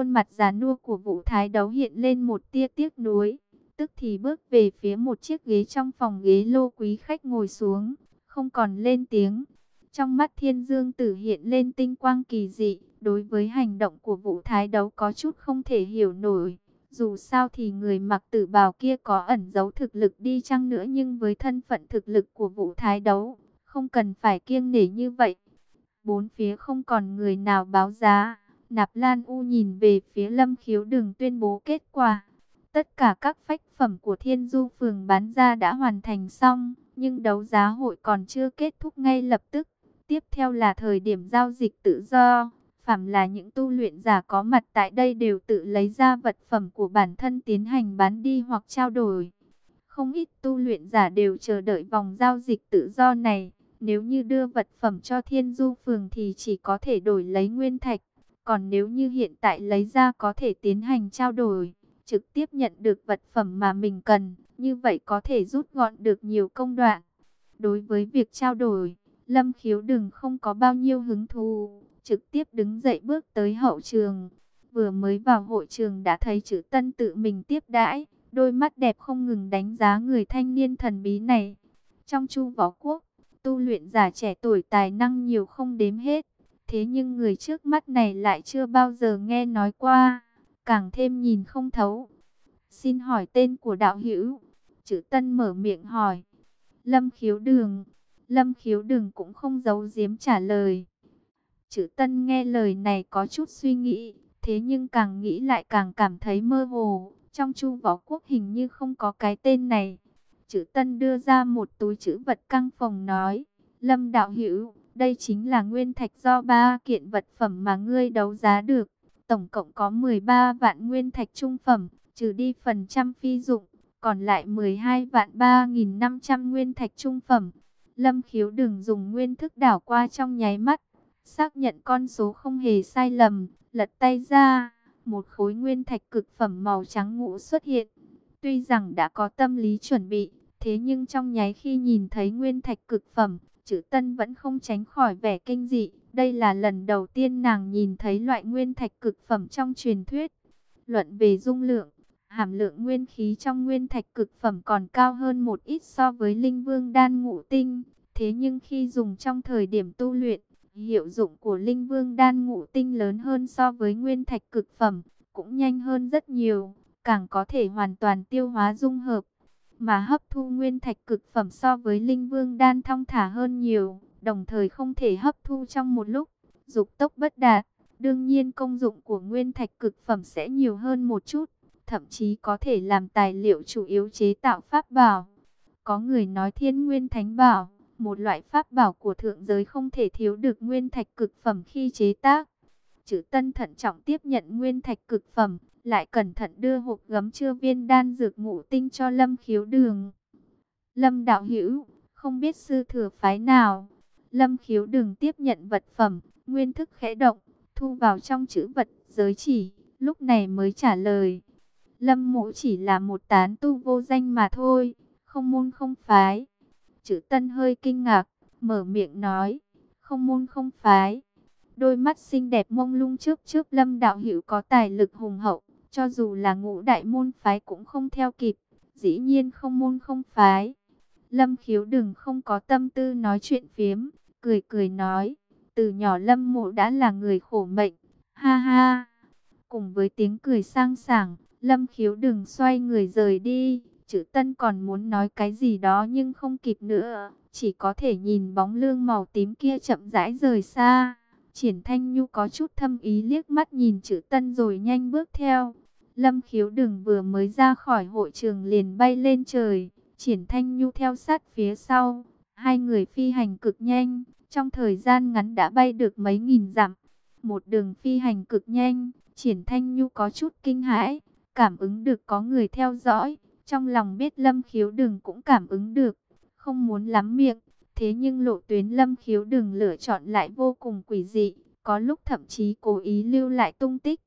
khuôn mặt già nua của Vũ Thái Đấu hiện lên một tia tiếc nuối, tức thì bước về phía một chiếc ghế trong phòng ghế lô quý khách ngồi xuống, không còn lên tiếng. Trong mắt Thiên Dương Tử hiện lên tinh quang kỳ dị, đối với hành động của Vũ Thái Đấu có chút không thể hiểu nổi. Dù sao thì người mặc tử bào kia có ẩn giấu thực lực đi chăng nữa nhưng với thân phận thực lực của Vũ Thái Đấu, không cần phải kiêng nể như vậy. Bốn phía không còn người nào báo giá. Nạp Lan U nhìn về phía Lâm Khiếu đừng tuyên bố kết quả. Tất cả các phách phẩm của Thiên Du phường bán ra đã hoàn thành xong, nhưng đấu giá hội còn chưa kết thúc ngay lập tức. Tiếp theo là thời điểm giao dịch tự do. Phạm là những tu luyện giả có mặt tại đây đều tự lấy ra vật phẩm của bản thân tiến hành bán đi hoặc trao đổi. Không ít tu luyện giả đều chờ đợi vòng giao dịch tự do này. Nếu như đưa vật phẩm cho thiên du phường thì chỉ có thể đổi lấy nguyên thạch. Còn nếu như hiện tại lấy ra có thể tiến hành trao đổi, trực tiếp nhận được vật phẩm mà mình cần, như vậy có thể rút gọn được nhiều công đoạn. Đối với việc trao đổi, Lâm Khiếu đừng không có bao nhiêu hứng thú, trực tiếp đứng dậy bước tới hậu trường. Vừa mới vào hội trường đã thấy chữ tân tự mình tiếp đãi, đôi mắt đẹp không ngừng đánh giá người thanh niên thần bí này. Trong chu võ quốc, tu luyện giả trẻ tuổi tài năng nhiều không đếm hết. Thế nhưng người trước mắt này lại chưa bao giờ nghe nói qua, càng thêm nhìn không thấu. Xin hỏi tên của đạo hữu. Chữ Tân mở miệng hỏi. Lâm khiếu đường. Lâm khiếu đường cũng không giấu giếm trả lời. Chữ Tân nghe lời này có chút suy nghĩ, thế nhưng càng nghĩ lại càng cảm thấy mơ hồ. Trong chu võ quốc hình như không có cái tên này. Chữ Tân đưa ra một túi chữ vật căng phòng nói. Lâm đạo hữu, đây chính là nguyên thạch do ba kiện vật phẩm mà ngươi đấu giá được. Tổng cộng có 13 vạn nguyên thạch trung phẩm, trừ đi phần trăm phi dụng, còn lại 12 vạn 3.500 nguyên thạch trung phẩm. Lâm khiếu đừng dùng nguyên thức đảo qua trong nháy mắt, xác nhận con số không hề sai lầm, lật tay ra, một khối nguyên thạch cực phẩm màu trắng ngũ xuất hiện. Tuy rằng đã có tâm lý chuẩn bị, thế nhưng trong nháy khi nhìn thấy nguyên thạch cực phẩm, chữ tân vẫn không tránh khỏi vẻ kinh dị. Đây là lần đầu tiên nàng nhìn thấy loại nguyên thạch cực phẩm trong truyền thuyết. Luận về dung lượng, hàm lượng nguyên khí trong nguyên thạch cực phẩm còn cao hơn một ít so với linh vương đan ngũ tinh. Thế nhưng khi dùng trong thời điểm tu luyện, hiệu dụng của linh vương đan ngũ tinh lớn hơn so với nguyên thạch cực phẩm, cũng nhanh hơn rất nhiều, càng có thể hoàn toàn tiêu hóa dung hợp mà hấp thu nguyên thạch cực phẩm so với linh vương đan thong thả hơn nhiều, đồng thời không thể hấp thu trong một lúc, dục tốc bất đạt. Đương nhiên công dụng của nguyên thạch cực phẩm sẽ nhiều hơn một chút, thậm chí có thể làm tài liệu chủ yếu chế tạo pháp bảo. Có người nói thiên nguyên thánh bảo, một loại pháp bảo của thượng giới không thể thiếu được nguyên thạch cực phẩm khi chế tác. Chữ tân thận trọng tiếp nhận nguyên thạch cực phẩm, lại cẩn thận đưa hộp gấm chưa viên đan dược ngũ tinh cho Lâm Khiếu Đường. Lâm đạo hữu, không biết sư thừa phái nào. Lâm Khiếu Đường tiếp nhận vật phẩm, nguyên thức khẽ động, thu vào trong chữ vật giới chỉ, lúc này mới trả lời. Lâm mộ chỉ là một tán tu vô danh mà thôi, không môn không phái. Chữ tân hơi kinh ngạc, mở miệng nói, không môn không phái. Đôi mắt xinh đẹp mông lung trước trước lâm đạo hữu có tài lực hùng hậu, cho dù là ngũ đại môn phái cũng không theo kịp, dĩ nhiên không môn không phái. Lâm khiếu đừng không có tâm tư nói chuyện phiếm, cười cười nói, từ nhỏ lâm mộ đã là người khổ mệnh, ha ha. Cùng với tiếng cười sang sảng, lâm khiếu đừng xoay người rời đi, chữ tân còn muốn nói cái gì đó nhưng không kịp nữa, chỉ có thể nhìn bóng lương màu tím kia chậm rãi rời xa. Triển Thanh Nhu có chút thâm ý liếc mắt nhìn chữ tân rồi nhanh bước theo. Lâm khiếu đừng vừa mới ra khỏi hội trường liền bay lên trời. Triển Thanh Nhu theo sát phía sau. Hai người phi hành cực nhanh. Trong thời gian ngắn đã bay được mấy nghìn dặm. Một đường phi hành cực nhanh. Triển Thanh Nhu có chút kinh hãi. Cảm ứng được có người theo dõi. Trong lòng biết Lâm khiếu đừng cũng cảm ứng được. Không muốn lắm miệng. Thế nhưng lộ tuyến lâm khiếu đừng lựa chọn lại vô cùng quỷ dị, có lúc thậm chí cố ý lưu lại tung tích.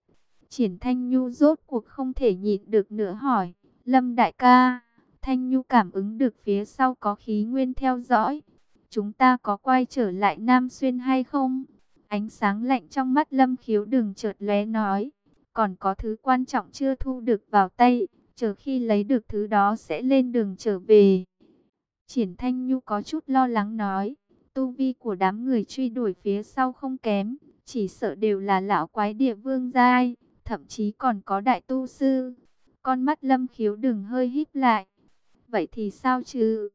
Triển Thanh Nhu rốt cuộc không thể nhịn được nữa hỏi, Lâm đại ca, Thanh Nhu cảm ứng được phía sau có khí nguyên theo dõi. Chúng ta có quay trở lại Nam Xuyên hay không? Ánh sáng lạnh trong mắt Lâm khiếu đừng chợt lóe nói, còn có thứ quan trọng chưa thu được vào tay, chờ khi lấy được thứ đó sẽ lên đường trở về. Triển Thanh Nhu có chút lo lắng nói, tu vi của đám người truy đuổi phía sau không kém, chỉ sợ đều là lão quái địa vương giai, thậm chí còn có đại tu sư. Con mắt lâm khiếu đừng hơi híp lại. Vậy thì sao chứ?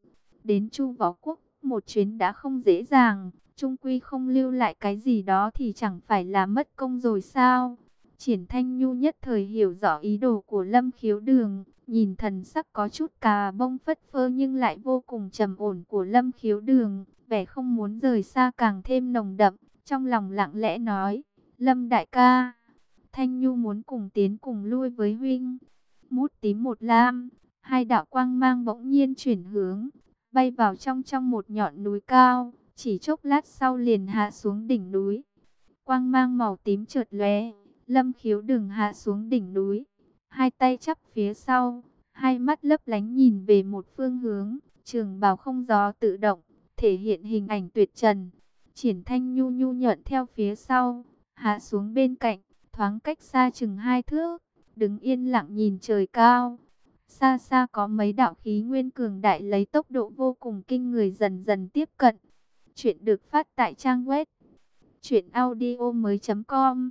Đến Chu Võ Quốc, một chuyến đã không dễ dàng, trung quy không lưu lại cái gì đó thì chẳng phải là mất công rồi sao? Triển Thanh Nhu nhất thời hiểu rõ ý đồ của Lâm Khiếu Đường, nhìn thần sắc có chút cà bông phất phơ nhưng lại vô cùng trầm ổn của Lâm Khiếu Đường, vẻ không muốn rời xa càng thêm nồng đậm, trong lòng lặng lẽ nói, Lâm đại ca, Thanh Nhu muốn cùng tiến cùng lui với huynh. Mút tím một lam, hai đạo quang mang bỗng nhiên chuyển hướng, bay vào trong trong một nhọn núi cao, chỉ chốc lát sau liền hạ xuống đỉnh núi. Quang mang màu tím chợt lóe, Lâm Khiếu đừng hạ xuống đỉnh núi, hai tay chắp phía sau, hai mắt lấp lánh nhìn về một phương hướng, trường bào không gió tự động, thể hiện hình ảnh tuyệt trần. Triển Thanh Nhu nhu nhận theo phía sau, hạ xuống bên cạnh, thoáng cách xa chừng hai thước, đứng yên lặng nhìn trời cao. Xa xa có mấy đạo khí nguyên cường đại lấy tốc độ vô cùng kinh người dần dần tiếp cận. Chuyện được phát tại trang web truyệnaudiomoi.com.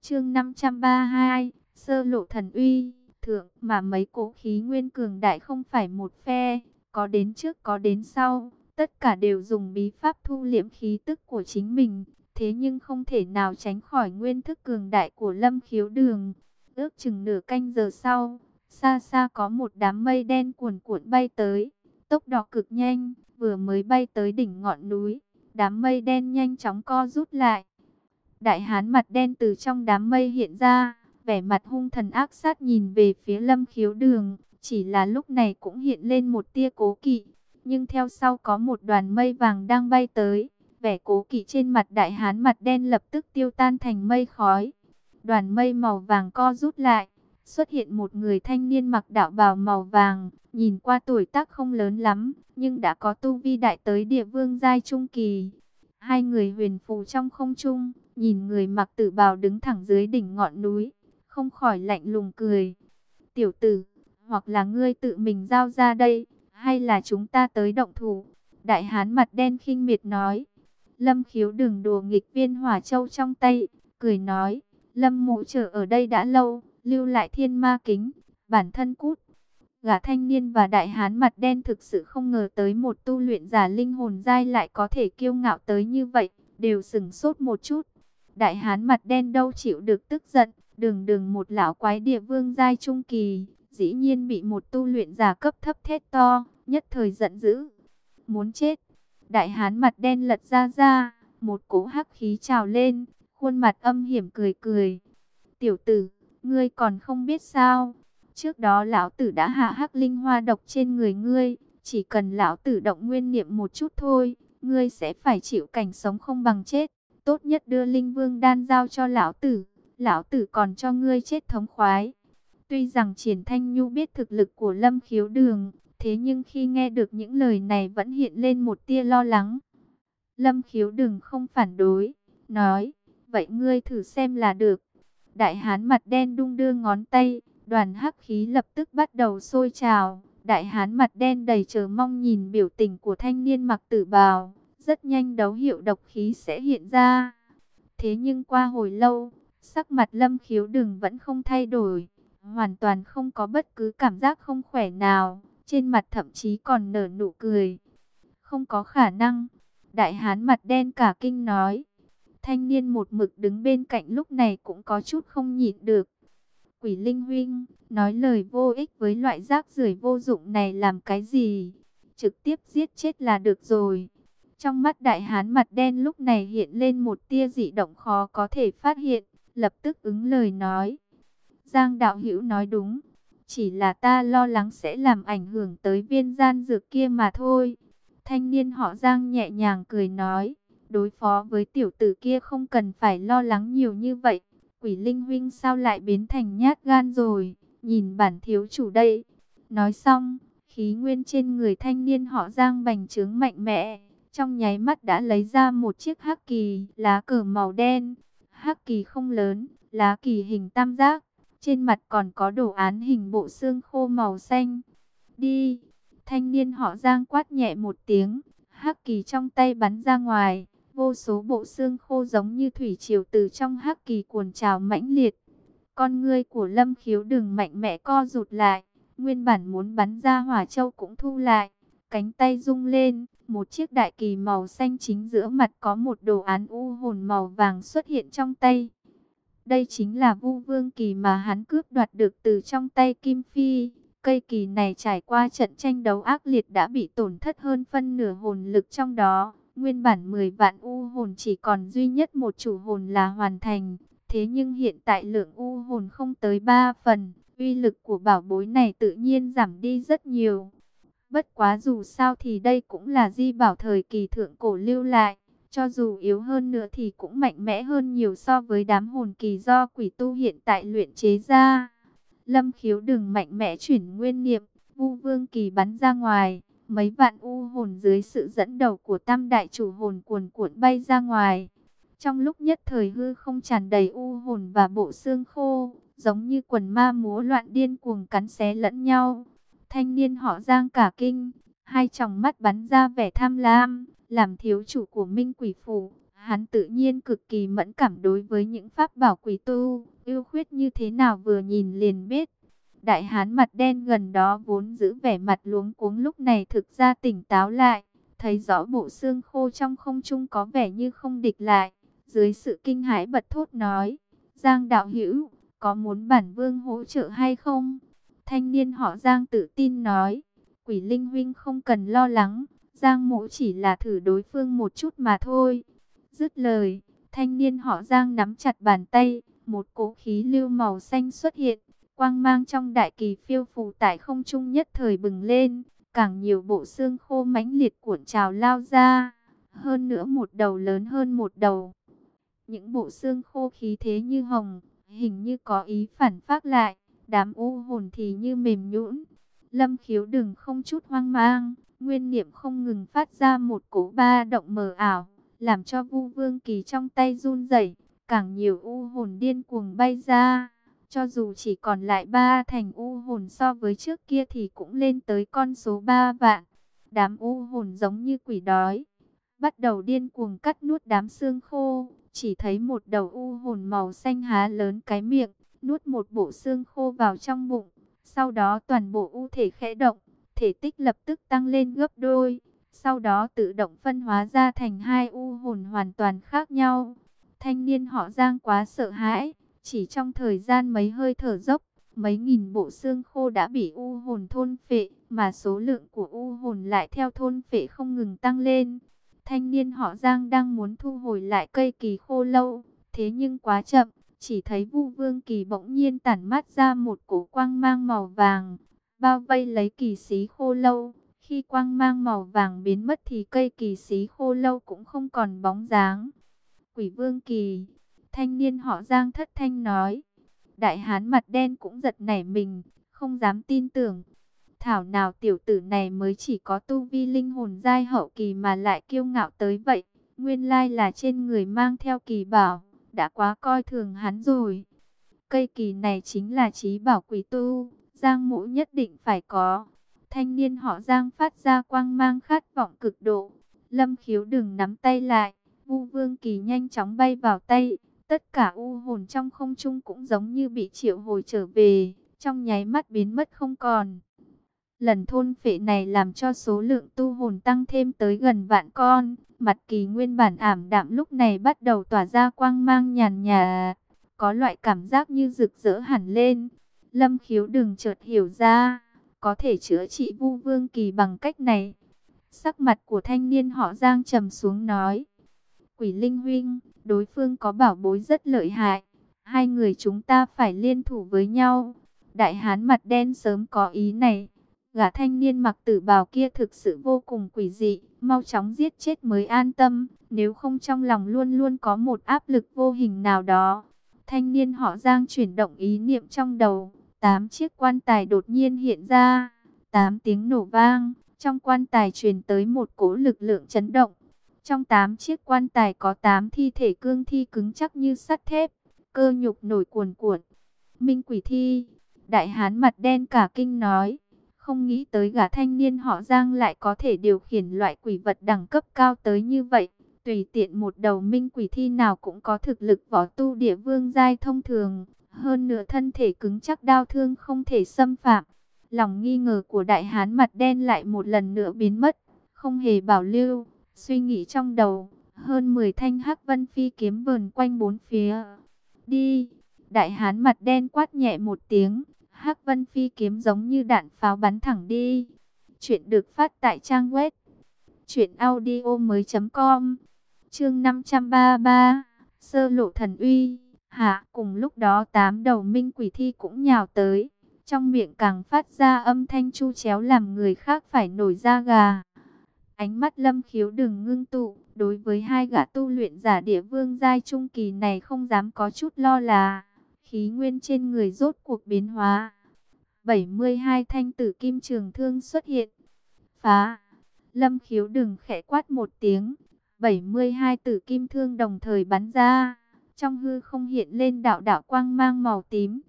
Chương 532, Sơ lộ thần uy, thượng mà mấy cổ khí nguyên cường đại không phải một phe, có đến trước có đến sau, tất cả đều dùng bí pháp thu liễm khí tức của chính mình, thế nhưng không thể nào tránh khỏi nguyên thức cường đại của Lâm Khiếu Đường. Ước chừng nửa canh giờ sau, xa xa có một đám mây đen cuồn cuộn bay tới, tốc độ cực nhanh, vừa mới bay tới đỉnh ngọn núi, đám mây đen nhanh chóng co rút lại. Đại hán mặt đen từ trong đám mây hiện ra, vẻ mặt hung thần ác sát nhìn về phía Lâm Khiếu Đường, chỉ là lúc này cũng hiện lên một tia cố kỵ, nhưng theo sau có một đoàn mây vàng đang bay tới, vẻ cố kỵ trên mặt đại hán mặt đen lập tức tiêu tan thành mây khói. Đoàn mây màu vàng co rút lại, xuất hiện một người thanh niên mặc đạo bào màu vàng, nhìn qua tuổi tác không lớn lắm, nhưng đã có tu vi đại tới địa vương giai trung kỳ. Hai người huyền phù trong không trung, nhìn người mặc tử bào đứng thẳng dưới đỉnh ngọn núi, không khỏi lạnh lùng cười. Tiểu tử, hoặc là ngươi tự mình giao ra đây, hay là chúng ta tới động thủ? Đại hán mặt đen khinh miệt nói. Lâm khiếu đừng đùa nghịch viên hỏa châu trong tay, cười nói, Lâm mộ trở ở đây đã lâu, lưu lại thiên ma kính, bản thân cút. Gã thanh niên và đại hán mặt đen thực sự không ngờ tới một tu luyện giả linh hồn dai lại có thể kiêu ngạo tới như vậy, đều sừng sốt một chút. Đại hán mặt đen đâu chịu được tức giận, đường đường một lão quái địa vương giai trung kỳ, dĩ nhiên bị một tu luyện giả cấp thấp thét to, nhất thời giận dữ, muốn chết. Đại hán mặt đen lật ra ra, một cỗ hắc khí trào lên, khuôn mặt âm hiểm cười cười. Tiểu tử, ngươi còn không biết sao? Trước đó lão tử đã hạ hắc linh hoa độc trên người ngươi, chỉ cần lão tử động nguyên niệm một chút thôi, ngươi sẽ phải chịu cảnh sống không bằng chết. Tốt nhất đưa linh vương đan giao cho lão tử, lão tử còn cho ngươi chết thống khoái. Tuy rằng Triển Thanh Nhu biết thực lực của Lâm Khiếu Đường, Thế nhưng khi nghe được những lời này vẫn hiện lên một tia lo lắng. Lâm khiếu đừng không phản đối, nói, vậy ngươi thử xem là được. Đại hán mặt đen đung đưa ngón tay, đoàn hắc khí lập tức bắt đầu sôi trào. Đại hán mặt đen đầy chờ mong nhìn biểu tình của thanh niên mặc tử bào, rất nhanh đấu hiệu độc khí sẽ hiện ra. Thế nhưng qua hồi lâu, sắc mặt lâm khiếu đừng vẫn không thay đổi, hoàn toàn không có bất cứ cảm giác không khỏe nào trên mặt thậm chí còn nở nụ cười. Không có khả năng, đại hán mặt đen cả kinh nói. Thanh niên một mực đứng bên cạnh lúc này cũng có chút không nhịn được. Quỷ Linh Huynh, nói lời vô ích với loại rác rưởi vô dụng này làm cái gì? Trực tiếp giết chết là được rồi. Trong mắt đại hán mặt đen lúc này hiện lên một tia dị động khó có thể phát hiện, lập tức ứng lời nói. Giang đạo hữu nói đúng, chỉ là ta lo lắng sẽ làm ảnh hưởng tới viên gian dược kia mà thôi. Thanh niên họ Giang nhẹ nhàng cười nói. Đối phó với tiểu tử kia không cần phải lo lắng nhiều như vậy. Quỷ linh huynh sao lại biến thành nhát gan rồi. Nhìn bản thiếu chủ đây. Nói xong, khí nguyên trên người thanh niên họ Giang bành trướng mạnh mẽ. Trong nháy mắt đã lấy ra một chiếc hắc kỳ, lá cờ màu đen. Hắc kỳ không lớn, lá kỳ hình tam giác trên mặt còn có đồ án hình bộ xương khô màu xanh. Đi! Thanh niên họ giang quát nhẹ một tiếng, hắc kỳ trong tay bắn ra ngoài, vô số bộ xương khô giống như thủy triều từ trong hắc kỳ cuồn trào mãnh liệt. Con ngươi của lâm khiếu đừng mạnh mẽ co rụt lại, nguyên bản muốn bắn ra hỏa châu cũng thu lại, cánh tay rung lên, một chiếc đại kỳ màu xanh chính giữa mặt có một đồ án u hồn màu vàng xuất hiện trong tay. Đây chính là vu vương kỳ mà hắn cướp đoạt được từ trong tay Kim Phi. Cây kỳ này trải qua trận tranh đấu ác liệt đã bị tổn thất hơn phân nửa hồn lực trong đó. Nguyên bản 10 vạn u hồn chỉ còn duy nhất một chủ hồn là hoàn thành. Thế nhưng hiện tại lượng u hồn không tới 3 phần. Uy lực của bảo bối này tự nhiên giảm đi rất nhiều. Bất quá dù sao thì đây cũng là di bảo thời kỳ thượng cổ lưu lại. Cho dù yếu hơn nữa thì cũng mạnh mẽ hơn nhiều so với đám hồn kỳ do quỷ tu hiện tại luyện chế ra. Lâm khiếu đừng mạnh mẽ chuyển nguyên niệm, vu vương kỳ bắn ra ngoài. Mấy vạn u hồn dưới sự dẫn đầu của tam đại chủ hồn cuồn cuộn bay ra ngoài. Trong lúc nhất thời hư không tràn đầy u hồn và bộ xương khô, giống như quần ma múa loạn điên cuồng cắn xé lẫn nhau. Thanh niên họ giang cả kinh, hai tròng mắt bắn ra vẻ tham lam, làm thiếu chủ của Minh Quỷ Phủ. Hắn tự nhiên cực kỳ mẫn cảm đối với những pháp bảo quỷ tu, ưu khuyết như thế nào vừa nhìn liền biết. Đại hán mặt đen gần đó vốn giữ vẻ mặt luống cuống lúc này thực ra tỉnh táo lại, thấy rõ bộ xương khô trong không trung có vẻ như không địch lại. Dưới sự kinh hãi bật thốt nói, Giang đạo hữu, có muốn bản vương hỗ trợ hay không? Thanh niên họ Giang tự tin nói, quỷ linh huynh không cần lo lắng, Giang mộ chỉ là thử đối phương một chút mà thôi. Dứt lời, thanh niên họ Giang nắm chặt bàn tay, một cỗ khí lưu màu xanh xuất hiện, quang mang trong đại kỳ phiêu phù tại không trung nhất thời bừng lên, càng nhiều bộ xương khô mãnh liệt cuộn trào lao ra, hơn nữa một đầu lớn hơn một đầu. Những bộ xương khô khí thế như hồng, hình như có ý phản phát lại, đám u hồn thì như mềm nhũn. Lâm khiếu đừng không chút hoang mang, nguyên niệm không ngừng phát ra một cỗ ba động mờ ảo, làm cho vu vương kỳ trong tay run rẩy, càng nhiều u hồn điên cuồng bay ra. Cho dù chỉ còn lại ba thành u hồn so với trước kia thì cũng lên tới con số ba vạn. Đám u hồn giống như quỷ đói, bắt đầu điên cuồng cắt nuốt đám xương khô. Chỉ thấy một đầu u hồn màu xanh há lớn cái miệng, nuốt một bộ xương khô vào trong bụng. Sau đó toàn bộ u thể khẽ động, thể tích lập tức tăng lên gấp đôi. Sau đó tự động phân hóa ra thành hai u hồn hoàn toàn khác nhau. Thanh niên họ Giang quá sợ hãi, chỉ trong thời gian mấy hơi thở dốc, mấy nghìn bộ xương khô đã bị u hồn thôn phệ, mà số lượng của u hồn lại theo thôn phệ không ngừng tăng lên. Thanh niên họ Giang đang muốn thu hồi lại cây kỳ khô lâu, thế nhưng quá chậm, chỉ thấy Vu Vương Kỳ bỗng nhiên tản mát ra một cổ quang mang màu vàng, bao vây lấy kỳ xí khô lâu. Khi quang mang màu vàng biến mất thì cây kỳ xí khô lâu cũng không còn bóng dáng. Quỷ Vương Kỳ, thanh niên họ Giang thất thanh nói. Đại hán mặt đen cũng giật nảy mình, không dám tin tưởng. Thảo nào tiểu tử này mới chỉ có tu vi linh hồn giai hậu kỳ mà lại kiêu ngạo tới vậy. Nguyên lai là trên người mang theo kỳ bảo, đã quá coi thường hắn rồi. Cây kỳ này chính là trí bảo quý tu, Giang mũ nhất định phải có. Thanh niên họ Giang phát ra quang mang khát vọng cực độ. Lâm khiếu đừng nắm tay lại, vu vương kỳ nhanh chóng bay vào tay. Tất cả u hồn trong không trung cũng giống như bị triệu hồi trở về, trong nháy mắt biến mất không còn. Lần thôn phệ này làm cho số lượng tu hồn tăng thêm tới gần vạn con. Mặt kỳ nguyên bản ảm đạm lúc này bắt đầu tỏa ra quang mang nhàn nhà. Có loại cảm giác như rực rỡ hẳn lên. Lâm khiếu đừng chợt hiểu ra. Có thể chữa trị vu vương kỳ bằng cách này. Sắc mặt của thanh niên họ Giang trầm xuống nói. Quỷ Linh Huynh, đối phương có bảo bối rất lợi hại. Hai người chúng ta phải liên thủ với nhau. Đại hán mặt đen sớm có ý này Gã thanh niên mặc tử bào kia thực sự vô cùng quỷ dị, mau chóng giết chết mới an tâm, nếu không trong lòng luôn luôn có một áp lực vô hình nào đó. Thanh niên họ Giang chuyển động ý niệm trong đầu, tám chiếc quan tài đột nhiên hiện ra, tám tiếng nổ vang, trong quan tài truyền tới một cỗ lực lượng chấn động. Trong tám chiếc quan tài có tám thi thể cương thi cứng chắc như sắt thép, cơ nhục nổi cuồn cuộn. Minh quỷ thi. Đại hán mặt đen cả kinh nói. Không nghĩ tới gã thanh niên họ Giang lại có thể điều khiển loại quỷ vật đẳng cấp cao tới như vậy. Tùy tiện một đầu minh quỷ thi nào cũng có thực lực võ tu địa vương giai thông thường. Hơn nửa thân thể cứng chắc đau thương không thể xâm phạm. Lòng nghi ngờ của đại hán mặt đen lại một lần nữa biến mất. Không hề bảo lưu. Suy nghĩ trong đầu. Hơn 10 thanh hắc vân phi kiếm vờn quanh bốn phía. Đi! Đại hán mặt đen quát nhẹ một tiếng. Hắc vân phi kiếm giống như đạn pháo bắn thẳng đi. Chuyện được phát tại trang web. Chuyện audio mới com. Chương 533. Sơ lộ thần uy. Hạ, cùng lúc đó tám đầu minh quỷ thi cũng nhào tới. Trong miệng càng phát ra âm thanh chu chéo làm người khác phải nổi da gà. Ánh mắt lâm khiếu đừng ngưng tụ. Đối với hai gã tu luyện giả địa vương giai trung kỳ này không dám có chút lo là. Khí nguyên trên người rốt cuộc biến hóa. 72 thanh tử kim trường thương xuất hiện. Phá. Lâm khiếu đừng khẽ quát một tiếng. 72 tử kim thương đồng thời bắn ra. Trong hư không hiện lên đạo đạo quang mang màu tím.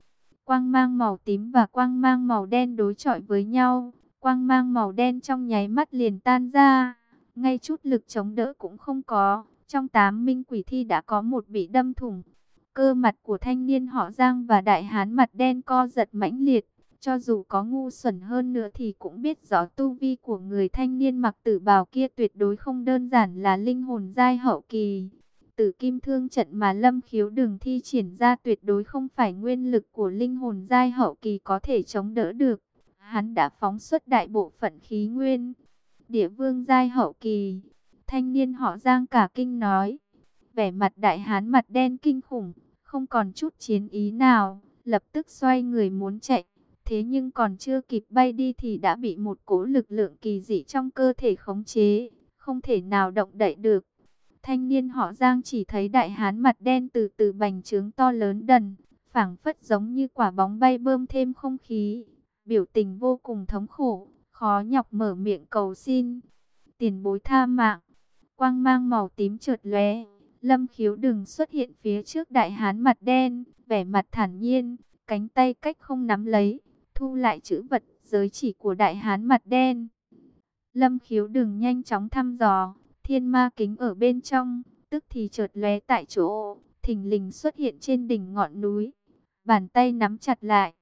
Quang mang màu tím và quang mang màu đen đối chọi với nhau. Quang mang màu đen trong nháy mắt liền tan ra. Ngay chút lực chống đỡ cũng không có. Trong tám minh quỷ thi đã có một bị đâm thủng. Cơ mặt của thanh niên họ Giang và đại hán mặt đen co giật mãnh liệt. Cho dù có ngu xuẩn hơn nữa thì cũng biết rõ tu vi của người thanh niên mặc tử bào kia tuyệt đối không đơn giản là linh hồn giai hậu kỳ. Tử kim thương trận mà lâm khiếu Đường thi triển ra tuyệt đối không phải nguyên lực của linh hồn giai hậu kỳ có thể chống đỡ được. Hắn đã phóng xuất đại bộ phận khí nguyên. Địa vương giai hậu kỳ. Thanh niên họ Giang cả kinh nói. Vẻ mặt đại hán mặt đen kinh khủng. Không còn chút chiến ý nào. Lập tức xoay người muốn chạy. Thế nhưng còn chưa kịp bay đi thì đã bị một cỗ lực lượng kỳ dị trong cơ thể khống chế. Không thể nào động đậy được. Thanh niên họ Giang chỉ thấy đại hán mặt đen từ từ bành trướng to lớn đần. phảng phất giống như quả bóng bay bơm thêm không khí. Biểu tình vô cùng thống khổ khó nhọc mở miệng cầu xin. Tiền bối tha mạng, quang mang màu tím trượt lóe, lâm khiếu đừng xuất hiện phía trước đại hán mặt đen, vẻ mặt thản nhiên, cánh tay cách không nắm lấy, thu lại chữ vật giới chỉ của đại hán mặt đen. Lâm khiếu đừng nhanh chóng thăm dò, thiên ma kính ở bên trong, tức thì chợt lóe tại chỗ, thình lình xuất hiện trên đỉnh ngọn núi. Bàn tay nắm chặt lại,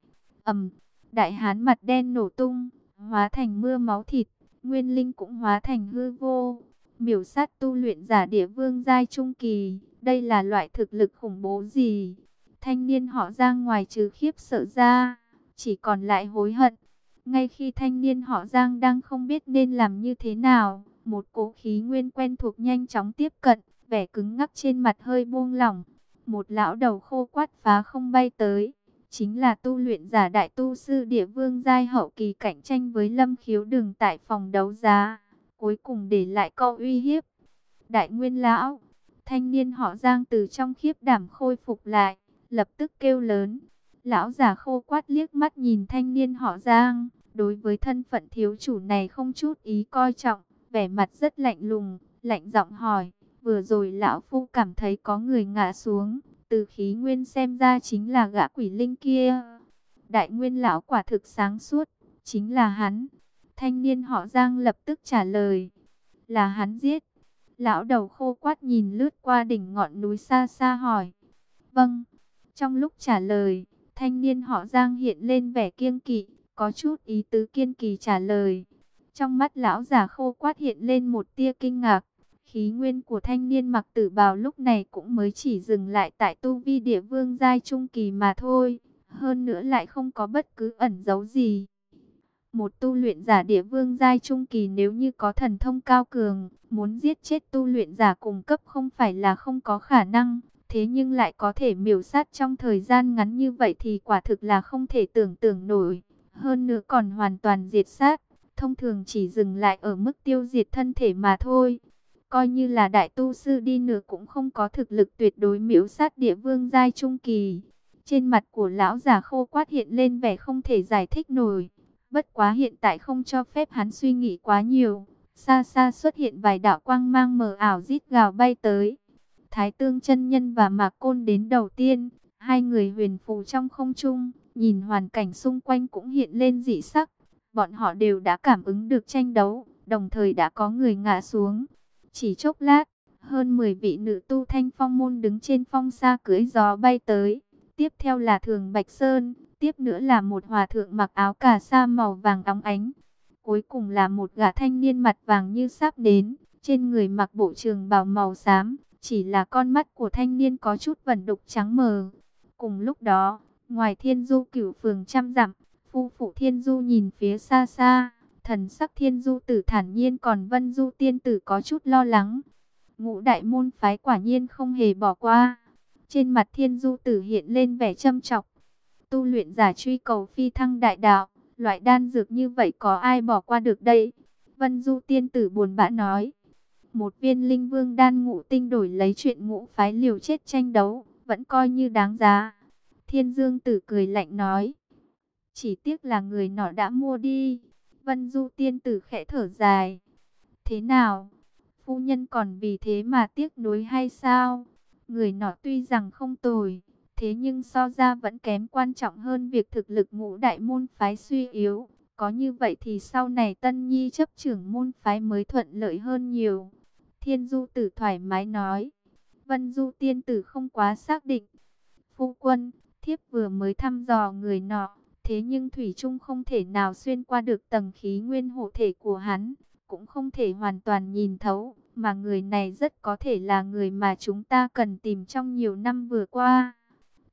ầm, đại hán mặt đen nổ tung, hóa thành mưa máu thịt, nguyên linh cũng hóa thành hư vô. Miểu sát tu luyện giả địa vương giai trung kỳ, đây là loại thực lực khủng bố gì? Thanh niên họ Giang ngoài trừ khiếp sợ ra, chỉ còn lại hối hận. Ngay khi thanh niên họ Giang đang không biết nên làm như thế nào, một cỗ khí nguyên quen thuộc nhanh chóng tiếp cận, vẻ cứng ngắc trên mặt hơi buông lỏng. Một lão đầu khô quát phá không bay tới, chính là tu luyện giả đại tu sư địa vương giai hậu kỳ cạnh tranh với lâm khiếu đường tại phòng đấu giá, cuối cùng để lại câu uy hiếp. Đại nguyên lão, thanh niên họ giang từ trong khiếp đảm khôi phục lại, lập tức kêu lớn. Lão già khô quát liếc mắt nhìn thanh niên họ giang, đối với thân phận thiếu chủ này không chút ý coi trọng, vẻ mặt rất lạnh lùng, lạnh giọng hỏi, vừa rồi lão phu cảm thấy có người ngã xuống, từ khí nguyên xem ra chính là gã quỷ linh kia. Đại nguyên lão quả thực sáng suốt, chính là hắn. Thanh niên họ Giang lập tức trả lời, là hắn giết. Lão đầu khô quát nhìn lướt qua đỉnh ngọn núi xa xa hỏi. Vâng, trong lúc trả lời, thanh niên họ Giang hiện lên vẻ kiêng kỵ, có chút ý tứ kiên kỳ trả lời. Trong mắt lão già khô quát hiện lên một tia kinh ngạc. Khí nguyên của thanh niên mặc tử bào lúc này cũng mới chỉ dừng lại tại tu vi địa vương giai trung kỳ mà thôi. Hơn nữa lại không có bất cứ ẩn giấu gì. Một tu luyện giả địa vương giai trung kỳ nếu như có thần thông cao cường, muốn giết chết tu luyện giả cùng cấp không phải là không có khả năng. Thế nhưng lại có thể miểu sát trong thời gian ngắn như vậy thì quả thực là không thể tưởng tượng nổi. Hơn nữa còn hoàn toàn diệt sát, thông thường chỉ dừng lại ở mức tiêu diệt thân thể mà thôi. Coi như là đại tu sư đi nữa cũng không có thực lực tuyệt đối miễu sát địa vương giai trung kỳ. Trên mặt của lão già khô quát hiện lên vẻ không thể giải thích nổi. Bất quá hiện tại không cho phép hắn suy nghĩ quá nhiều. Xa xa xuất hiện vài đạo quang mang mờ ảo rít gào bay tới. Thái tương chân nhân và mạc côn đến đầu tiên. Hai người huyền phù trong không trung, nhìn hoàn cảnh xung quanh cũng hiện lên dị sắc. Bọn họ đều đã cảm ứng được tranh đấu, đồng thời đã có người ngã xuống. Chỉ chốc lát, hơn 10 vị nữ tu thanh phong môn đứng trên phong xa cưới gió bay tới. Tiếp theo là thường Bạch Sơn, tiếp nữa là một hòa thượng mặc áo cà sa màu vàng óng ánh. Cuối cùng là một gã thanh niên mặt vàng như sáp đến, trên người mặc bộ trường bào màu xám, chỉ là con mắt của thanh niên có chút vẩn đục trắng mờ. Cùng lúc đó, ngoài thiên du cửu phường trăm dặm, phu phụ thiên du nhìn phía xa xa, thần sắc thiên du tử thản nhiên còn vân du tiên tử có chút lo lắng. Ngũ đại môn phái quả nhiên không hề bỏ qua. Trên mặt thiên du tử hiện lên vẻ châm chọc. Tu luyện giả truy cầu phi thăng đại đạo, loại đan dược như vậy có ai bỏ qua được đây? Vân du tiên tử buồn bã nói. Một viên linh vương đan ngũ tinh đổi lấy chuyện ngũ phái liều chết tranh đấu, vẫn coi như đáng giá. Thiên dương tử cười lạnh nói. Chỉ tiếc là người nọ đã mua đi. Vân du tiên tử khẽ thở dài. Thế nào? Phu nhân còn vì thế mà tiếc nuối hay sao? Người nọ tuy rằng không tồi, thế nhưng so ra vẫn kém quan trọng hơn việc thực lực ngũ đại môn phái suy yếu. Có như vậy thì sau này Tân Nhi chấp trưởng môn phái mới thuận lợi hơn nhiều. Thiên Du Tử thoải mái nói. Vân Du Tiên Tử không quá xác định. Phu quân, thiếp vừa mới thăm dò người nọ. Thế nhưng Thủy Trung không thể nào xuyên qua được tầng khí nguyên hộ thể của hắn. Cũng không thể hoàn toàn nhìn thấu. Mà người này rất có thể là người mà chúng ta cần tìm trong nhiều năm vừa qua.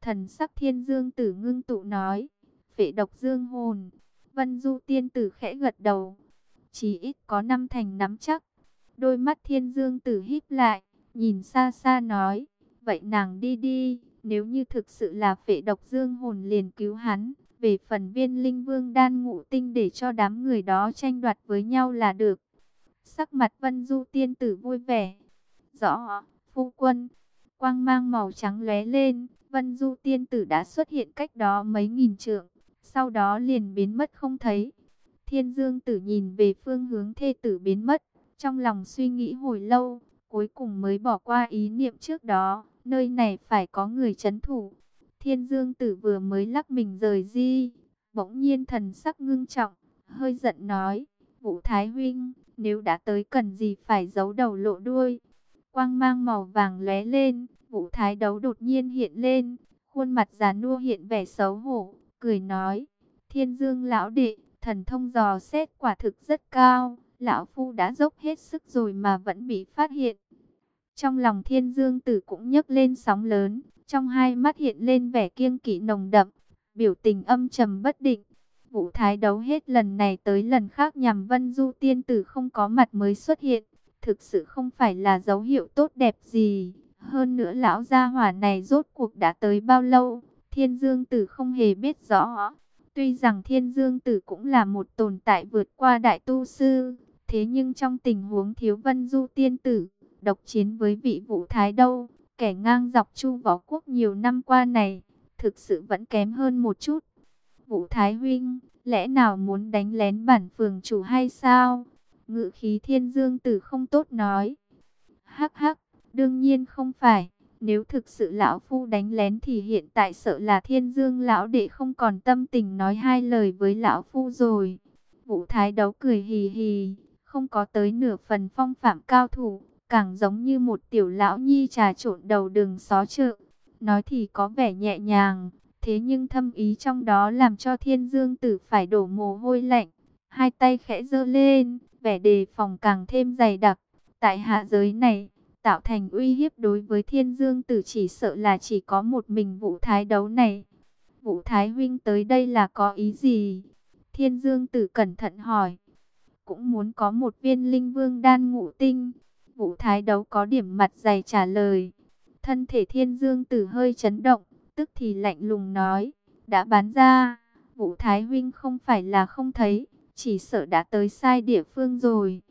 Thần sắc thiên dương tử ngưng tụ nói. Phệ độc dương hồn. Vân Du Tiên Tử khẽ gật đầu. Chỉ ít có năm thành nắm chắc. Đôi mắt thiên dương tử híp lại, nhìn xa xa nói, vậy nàng đi đi, nếu như thực sự là phệ độc dương hồn liền cứu hắn, về phần viên linh vương đan ngụ tinh để cho đám người đó tranh đoạt với nhau là được. Sắc mặt vân du tiên tử vui vẻ, rõ, phu quân, quang mang màu trắng lóe lên, vân du tiên tử đã xuất hiện cách đó mấy nghìn trượng, sau đó liền biến mất không thấy. Thiên dương tử nhìn về phương hướng thê tử biến mất, trong lòng suy nghĩ hồi lâu, cuối cùng mới bỏ qua ý niệm trước đó, nơi này phải có người chấn thủ. Thiên Dương Tử vừa mới lắc mình rời di, bỗng nhiên thần sắc ngưng trọng, hơi giận nói, Vũ Thái Huynh, nếu đã tới cần gì phải giấu đầu lộ đuôi. Quang mang màu vàng lóe lên, Vũ Thái đấu đột nhiên hiện lên, khuôn mặt già nua hiện vẻ xấu hổ, cười nói, Thiên Dương lão đệ, thần thông dò xét quả thực rất cao, lão phu đã dốc hết sức rồi mà vẫn bị phát hiện. Trong lòng thiên dương tử cũng nhấc lên sóng lớn, trong hai mắt hiện lên vẻ kiêng kỵ nồng đậm, biểu tình âm trầm bất định. Vũ thái đấu hết lần này tới lần khác nhằm vân du tiên tử không có mặt mới xuất hiện, thực sự không phải là dấu hiệu tốt đẹp gì. Hơn nữa lão gia hỏa này rốt cuộc đã tới bao lâu, thiên dương tử không hề biết rõ. Tuy rằng thiên dương tử cũng là một tồn tại vượt qua đại tu sư, Thế nhưng trong tình huống thiếu vân du tiên tử, độc chiến với vị vũ thái đâu, kẻ ngang dọc chu võ quốc nhiều năm qua này, thực sự vẫn kém hơn một chút. Vũ thái huynh, lẽ nào muốn đánh lén bản phường chủ hay sao? Ngự khí thiên dương tử không tốt nói. Hắc hắc, đương nhiên không phải. Nếu thực sự lão phu đánh lén thì hiện tại sợ là thiên dương lão đệ không còn tâm tình nói hai lời với lão phu rồi. Vũ thái đấu cười hì hì, không có tới nửa phần phong phạm cao thủ, càng giống như một tiểu lão nhi trà trộn đầu đường xó chợ. Nói thì có vẻ nhẹ nhàng, thế nhưng thâm ý trong đó làm cho thiên dương tử phải đổ mồ hôi lạnh. Hai tay khẽ giơ lên, vẻ đề phòng càng thêm dày đặc. Tại hạ giới này, tạo thành uy hiếp đối với thiên dương tử chỉ sợ là chỉ có một mình Vụ thái đấu này. Vũ thái huynh tới đây là có ý gì? Thiên dương tử cẩn thận hỏi cũng muốn có một viên linh vương đan ngũ tinh. Vũ Thái Đấu có điểm mặt dày trả lời. Thân thể thiên dương tử hơi chấn động, tức thì lạnh lùng nói, đã bán ra. Vũ Thái Huynh không phải là không thấy, chỉ sợ đã tới sai địa phương rồi.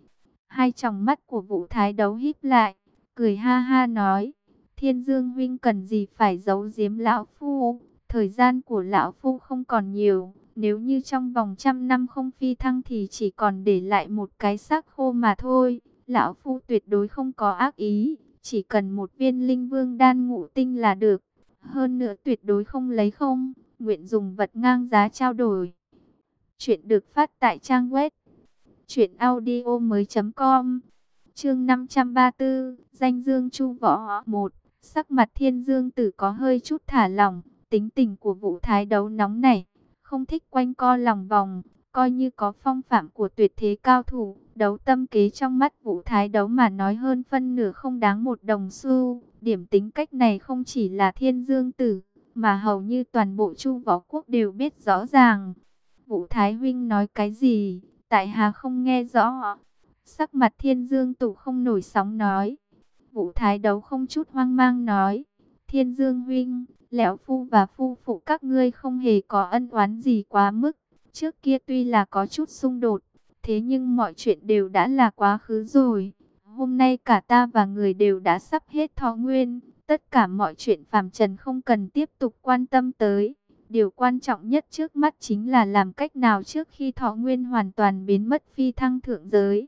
Hai tròng mắt của Vũ Thái Đấu híp lại, cười ha ha nói, Thiên Dương Huynh cần gì phải giấu giếm Lão Phu, thời gian của Lão Phu không còn nhiều. Nếu như trong vòng trăm năm không phi thăng thì chỉ còn để lại một cái xác khô mà thôi. Lão Phu tuyệt đối không có ác ý, chỉ cần một viên linh vương đan ngũ tinh là được. Hơn nữa tuyệt đối không lấy không, nguyện dùng vật ngang giá trao đổi. Chuyện được phát tại trang web truyệnaudiomoi.com. Chương 534, danh dương chu võ 1. Sắc mặt Thiên Dương Tử có hơi chút thả lỏng, tính tình của Vũ Thái đấu nóng này, không thích quanh co lòng vòng, coi như có phong phạm của tuyệt thế cao thủ, đấu tâm kế trong mắt Vũ Thái đấu mà nói hơn phân nửa không đáng một đồng xu. Điểm tính cách này không chỉ là Thiên Dương Tử, mà hầu như toàn bộ Chu Võ Quốc đều biết rõ ràng. Vũ Thái Huynh nói cái gì, tại hà không nghe rõ. Sắc mặt Thiên Dương Tử không nổi sóng nói. Vũ Thái đấu không chút hoang mang nói. Thiên Dương Huynh, Lẽo Phu và Phu Phụ các ngươi không hề có ân oán gì quá mức. Trước kia tuy là có chút xung đột, thế nhưng mọi chuyện đều đã là quá khứ rồi. Hôm nay cả ta và người đều đã sắp hết thọ nguyên, tất cả mọi chuyện phàm trần không cần tiếp tục quan tâm tới. Điều quan trọng nhất trước mắt chính là làm cách nào trước khi thọ nguyên hoàn toàn biến mất phi thăng thượng giới.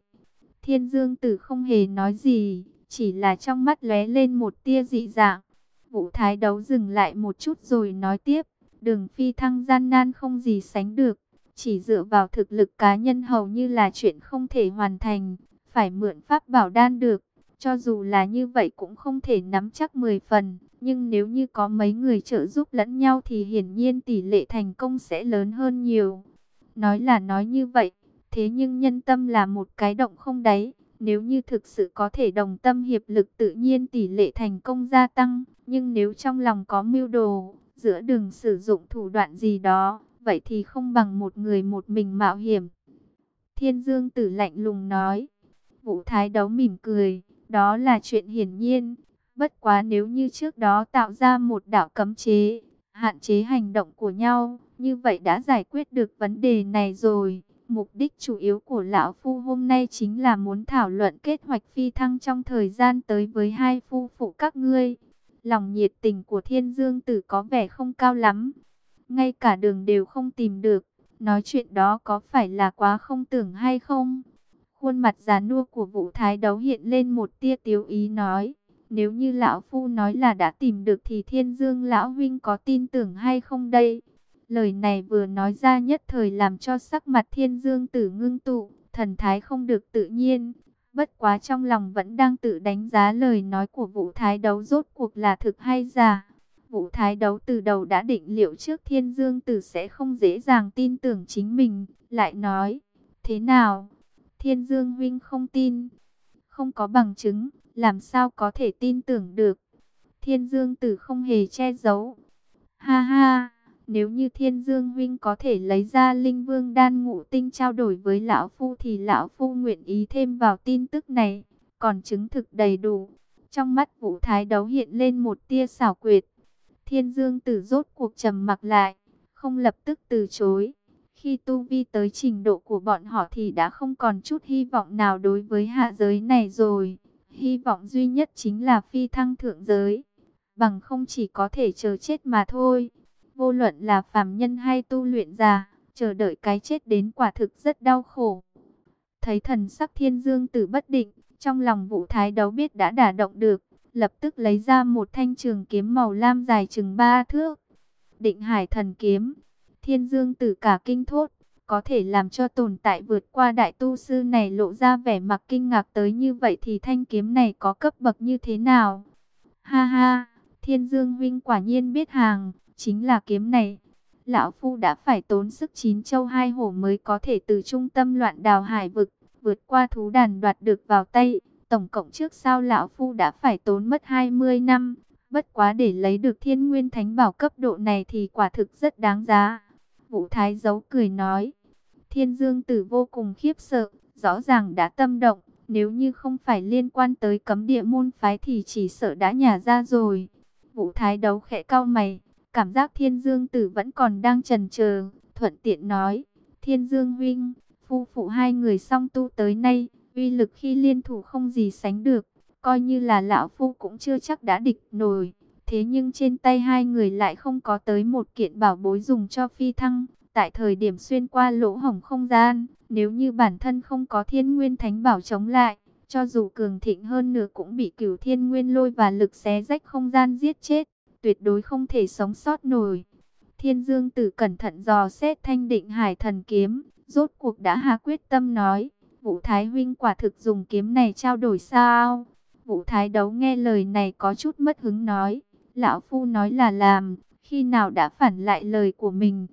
Thiên Dương Tử không hề nói gì, chỉ là trong mắt lóe lên một tia dị dạng. Vũ Thái đấu dừng lại một chút rồi nói tiếp, đường phi thăng gian nan không gì sánh được, chỉ dựa vào thực lực cá nhân hầu như là chuyện không thể hoàn thành, phải mượn pháp bảo đan được. Cho dù là như vậy cũng không thể nắm chắc 10 phần, nhưng nếu như có mấy người trợ giúp lẫn nhau thì hiển nhiên tỷ lệ thành công sẽ lớn hơn nhiều. Nói là nói như vậy, thế nhưng nhân tâm là một cái động không đáy, nếu như thực sự có thể đồng tâm hiệp lực tự nhiên tỷ lệ thành công gia tăng, nhưng nếu trong lòng có mưu đồ, giữa đường sử dụng thủ đoạn gì đó, vậy thì không bằng một người một mình mạo hiểm. Thiên Dương Tử lạnh lùng nói, Vũ Thái đấu mỉm cười, đó là chuyện hiển nhiên. Bất quá nếu như trước đó tạo ra một đạo cấm chế, hạn chế hành động của nhau, như vậy đã giải quyết được vấn đề này rồi. Mục đích chủ yếu của Lão Phu hôm nay chính là muốn thảo luận kết hoạch phi thăng trong thời gian tới với hai phu phụ các ngươi. Lòng nhiệt tình của Thiên Dương Tử có vẻ không cao lắm. Ngay cả đường đều không tìm được. Nói chuyện đó có phải là quá không tưởng hay không? Khuôn mặt già nua của Vụ Thái Đấu hiện lên một tia tiếu ý nói. Nếu như Lão Phu nói là đã tìm được thì Thiên Dương Lão Huynh có tin tưởng hay không đây? Lời này vừa nói ra nhất thời làm cho sắc mặt Thiên Dương tử ngưng tụ, thần thái không được tự nhiên. Bất quá trong lòng vẫn đang tự đánh giá lời nói của Vụ Thái Đấu rốt cuộc là thực hay giả. Vũ Thái Đấu từ đầu đã định liệu trước Thiên Dương Tử sẽ không dễ dàng tin tưởng chính mình, lại nói, thế nào? Thiên Dương Huynh không tin, không có bằng chứng, làm sao có thể tin tưởng được. Thiên Dương Tử không hề che giấu. Ha ha, nếu như Thiên Dương Huynh có thể lấy ra Linh Vương Đan Ngũ Tinh trao đổi với Lão Phu thì Lão Phu nguyện ý thêm vào tin tức này, còn chứng thực đầy đủ. Trong mắt Vũ Thái đấu hiện lên một tia xảo quyệt. Thiên Dương Tử rốt cuộc trầm mặc lại, không lập tức từ chối. Khi tu vi tới trình độ của bọn họ thì đã không còn chút hy vọng nào đối với hạ giới này rồi. Hy vọng duy nhất chính là phi thăng thượng giới. Bằng không chỉ có thể chờ chết mà thôi. Vô luận là phàm nhân hay tu luyện già, chờ đợi cái chết đến quả thực rất đau khổ. Thấy thần sắc thiên dương tử bất định, trong lòng vũ thái đấu biết đã đả động được. Lập tức lấy ra một thanh trường kiếm màu lam dài chừng ba thước. Định hải thần kiếm Thiên Dương tử cả kinh thốt, có thể làm cho tồn tại vượt qua đại tu sư này lộ ra vẻ mặt kinh ngạc tới như vậy thì thanh kiếm này có cấp bậc như thế nào? Ha ha, Thiên Dương huynh quả nhiên biết hàng, chính là kiếm này. Lão Phu đã phải tốn sức chín châu hai hổ mới có thể từ trung tâm loạn đào hải vực, vượt qua thú đàn đoạt được vào tay. Tổng cộng trước sau Lão Phu đã phải tốn mất 20 năm, bất quá để lấy được thiên nguyên thánh bảo cấp độ này thì quả thực rất đáng giá. Vũ Thái giấu cười nói. Thiên Dương Tử vô cùng khiếp sợ, rõ ràng đã tâm động. Nếu như không phải liên quan tới cấm địa môn phái thì chỉ sợ đã nhả ra rồi. Vũ Thái đấu khẽ cao mày, cảm giác Thiên Dương Tử vẫn còn đang trần chờ thuận tiện nói. Thiên Dương Huynh, phu phụ hai người song tu tới nay, uy lực khi liên thủ không gì sánh được. Coi như là lão phu cũng chưa chắc đã địch nổi. Thế nhưng trên tay hai người lại không có tới một kiện bảo bối dùng cho phi thăng. Tại thời điểm xuyên qua lỗ hổng không gian, nếu như bản thân không có thiên nguyên thánh bảo chống lại, cho dù cường thịnh hơn nữa cũng bị cửu thiên nguyên lôi và lực xé rách không gian giết chết. tuyệt đối không thể sống sót nổi. Thiên Dương Tử cẩn thận dò xét thanh định hải thần kiếm, rốt cuộc đã hạ quyết tâm nói, Vũ Thái Huynh quả thực dùng kiếm này trao đổi sao? Vũ Thái đấu nghe lời này có chút mất hứng nói, Lão Phu nói là làm, khi nào đã phản lại lời của mình.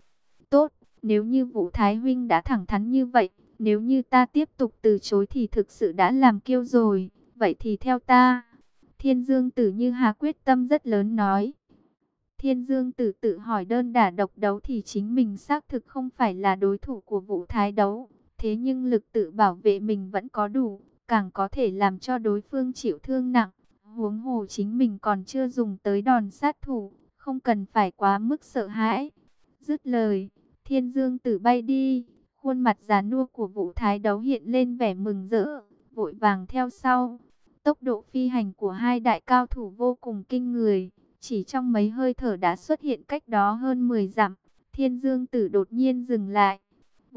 Tốt, nếu như Vũ Thái Huynh đã thẳng thắn như vậy, nếu như ta tiếp tục từ chối thì thực sự đã làm kiêu rồi, vậy thì theo ta. Thiên Dương Tử như hà quyết tâm rất lớn nói. Thiên Dương Tử tự hỏi đơn đả độc đấu thì chính mình xác thực không phải là đối thủ của Vũ Thái đấu. Thế nhưng lực tự bảo vệ mình vẫn có đủ, càng có thể làm cho đối phương chịu thương nặng. Huống hồ chính mình còn chưa dùng tới đòn sát thủ, không cần phải quá mức sợ hãi. Dứt lời, Thiên Dương Tử bay đi, khuôn mặt già nua của Vũ Thái đấu hiện lên vẻ mừng rỡ, vội vàng theo sau. Tốc độ phi hành của hai đại cao thủ vô cùng kinh người, chỉ trong mấy hơi thở đã xuất hiện cách đó hơn 10 dặm. Thiên Dương Tử đột nhiên dừng lại.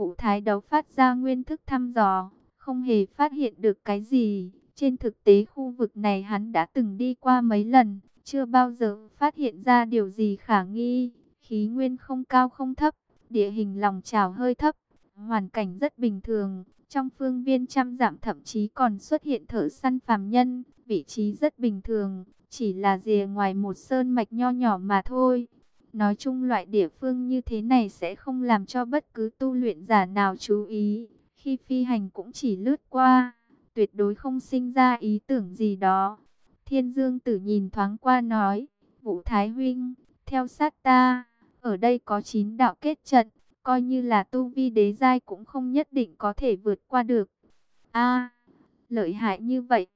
Vũ Thái đấu phát ra nguyên thức thăm dò, không hề phát hiện được cái gì. Trên thực tế khu vực này hắn đã từng đi qua mấy lần, chưa bao giờ phát hiện ra điều gì khả nghi. Khí nguyên không cao không thấp, địa hình lòng trào hơi thấp, hoàn cảnh rất bình thường. Trong phương viên trăm giảm thậm chí còn xuất hiện thợ săn phàm nhân, vị trí rất bình thường, chỉ là rìa ngoài một sơn mạch nho nhỏ mà thôi. Nói chung loại địa phương như thế này sẽ không làm cho bất cứ tu luyện giả nào chú ý, khi phi hành cũng chỉ lướt qua, tuyệt đối không sinh ra ý tưởng gì đó. Thiên Dương Tử nhìn thoáng qua nói, Vũ Thái Huynh, theo sát ta, ở đây có 9 đạo kết trận, coi như là tu vi đế giai cũng không nhất định có thể vượt qua được. A, lợi hại như vậy,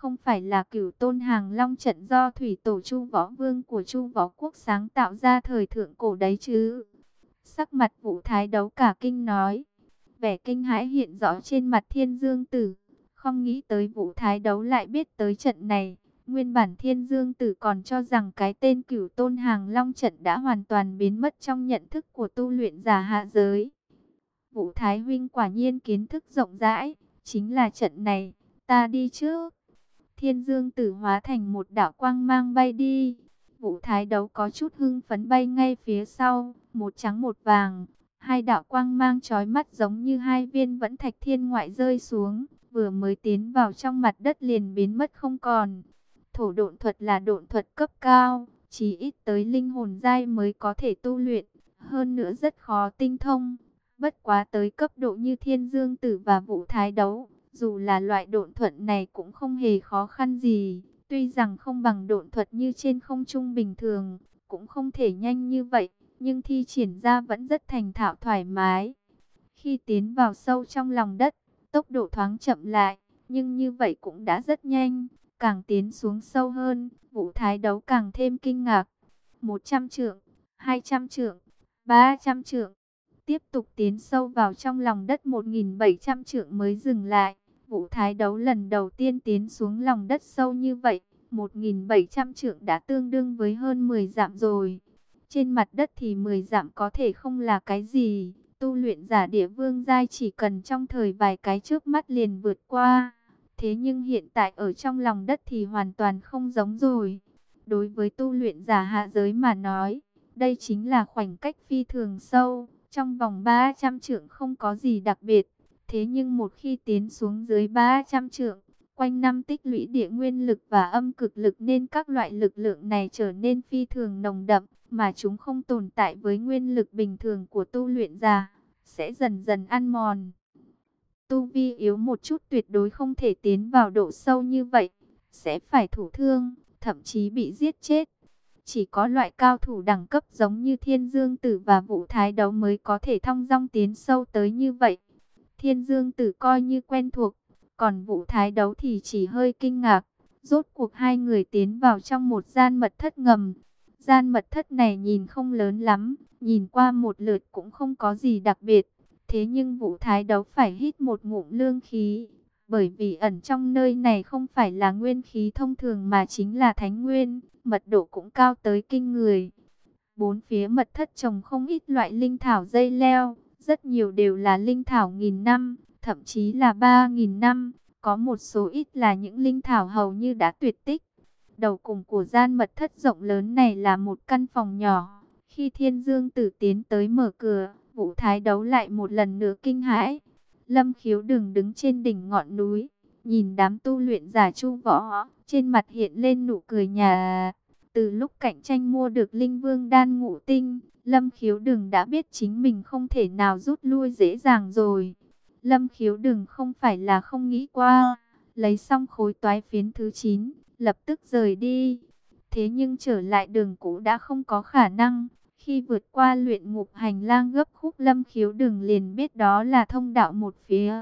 không phải là cửu tôn hàng long trận do thủy tổ chu võ vương của chu võ quốc sáng tạo ra thời thượng cổ đấy chứ. Sắc mặt vũ thái đấu cả kinh nói, vẻ kinh hãi hiện rõ trên mặt thiên dương tử, không nghĩ tới vũ thái đấu lại biết tới trận này. Nguyên bản Thiên Dương Tử còn cho rằng cái tên cửu tôn hàng long trận đã hoàn toàn biến mất trong nhận thức của tu luyện giả hạ giới. Vũ Thái Huynh quả nhiên kiến thức rộng rãi, chính là trận này, ta đi trước. Thiên Dương Tử hóa thành một đạo quang mang bay đi. Vũ Thái đấu có chút hưng phấn bay ngay phía sau, một trắng một vàng. Hai đạo quang mang chói mắt giống như hai viên vẫn thạch thiên ngoại rơi xuống, vừa mới tiến vào trong mặt đất liền biến mất không còn. Thổ độn thuật là độn thuật cấp cao, chỉ ít tới linh hồn giai mới có thể tu luyện, hơn nữa rất khó tinh thông. Bất quá tới cấp độ như Thiên Dương Tử và Vũ Thái đấu, dù là loại độn thuật này cũng không hề khó khăn gì, tuy rằng không bằng độn thuật như trên không trung bình thường, cũng không thể nhanh như vậy, nhưng thi triển ra vẫn rất thành thạo thoải mái. Khi tiến vào sâu trong lòng đất, tốc độ thoáng chậm lại, nhưng như vậy cũng đã rất nhanh, càng tiến xuống sâu hơn, vũ thái đấu càng thêm kinh ngạc. 100 trượng, 200 trượng, 300 trượng, tiếp tục tiến sâu vào trong lòng đất 1.700 trượng mới dừng lại. Vũ thái đấu lần đầu tiên tiến xuống lòng đất sâu như vậy, 1.700 trượng đã tương đương với hơn 10 dặm rồi. Trên mặt đất thì 10 dặm có thể không là cái gì, tu luyện giả địa vương giai chỉ cần trong thời vài cái trước mắt liền vượt qua. Thế nhưng hiện tại ở trong lòng đất thì hoàn toàn không giống rồi. Đối với tu luyện giả hạ giới mà nói, đây chính là khoảnh cách phi thường sâu, trong vòng 300 trượng không có gì đặc biệt. Thế nhưng một khi tiến xuống dưới 300 trượng, quanh năm tích lũy địa nguyên lực và âm cực lực nên các loại lực lượng này trở nên phi thường nồng đậm, mà chúng không tồn tại với nguyên lực bình thường của tu luyện già, sẽ dần dần ăn mòn. Tu vi yếu một chút tuyệt đối không thể tiến vào độ sâu như vậy, sẽ phải thủ thương, thậm chí bị giết chết. Chỉ có loại cao thủ đẳng cấp giống như Thiên Dương Tử và Vũ Thái Đấu mới có thể thông dong tiến sâu tới như vậy. Thiên Dương Tử coi như quen thuộc, còn Vũ Thái Đấu thì chỉ hơi kinh ngạc. Rốt cuộc hai người tiến vào trong một gian mật thất ngầm. Gian mật thất này nhìn không lớn lắm, nhìn qua một lượt cũng không có gì đặc biệt. Thế nhưng Vũ Thái Đấu phải hít một ngụm lương khí, bởi vì ẩn trong nơi này không phải là nguyên khí thông thường mà chính là thánh nguyên, mật độ cũng cao tới kinh người. Bốn phía mật thất trồng không ít loại linh thảo dây leo, rất nhiều đều là linh thảo nghìn năm, thậm chí là ba nghìn năm, có một số ít là những linh thảo hầu như đã tuyệt tích. Đầu cùng của gian mật thất rộng lớn này là một căn phòng nhỏ. Khi Thiên Dương Tử tiến tới mở cửa, Vũ Thái đấu lại một lần nữa kinh hãi. Lâm khiếu đừng đứng trên đỉnh ngọn núi, nhìn đám tu luyện giả chu võ, trên mặt hiện lên nụ cười nhà. Từ lúc cạnh tranh mua được linh vương đan ngũ tinh, Lâm khiếu đừng đã biết chính mình không thể nào rút lui dễ dàng rồi. Lâm khiếu đừng không phải là không nghĩ qua, lấy xong khối toái phiến thứ 9, lập tức rời đi. Thế nhưng trở lại đường cũ đã không có khả năng. Khi vượt qua luyện ngục hành lang gấp khúc lâm khiếu đường liền biết đó là thông đạo một phía.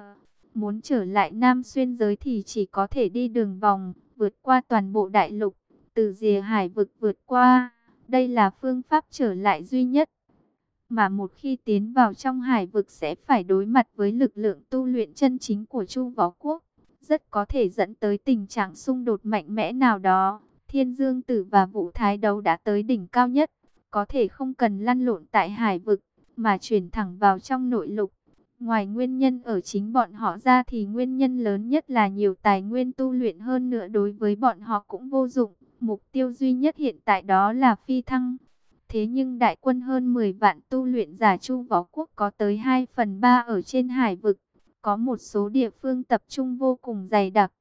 Muốn trở lại Nam Xuyên giới thì chỉ có thể đi đường vòng, vượt qua toàn bộ đại lục, từ rìa hải vực vượt qua. Đây là phương pháp trở lại duy nhất. Mà một khi tiến vào trong hải vực sẽ phải đối mặt với lực lượng tu luyện chân chính của Chu Võ Quốc. Rất có thể dẫn tới tình trạng xung đột mạnh mẽ nào đó. Thiên Dương Tử và Vũ Thái Đấu đã tới đỉnh cao nhất có thể không cần lăn lộn tại hải vực, mà chuyển thẳng vào trong nội lục. Ngoài nguyên nhân ở chính bọn họ ra thì nguyên nhân lớn nhất là nhiều tài nguyên tu luyện hơn nữa đối với bọn họ cũng vô dụng. Mục tiêu duy nhất hiện tại đó là phi thăng. Thế nhưng đại quân hơn 10 vạn tu luyện giả chu võ quốc có tới 2 phần 3 ở trên hải vực. Có một số địa phương tập trung vô cùng dày đặc.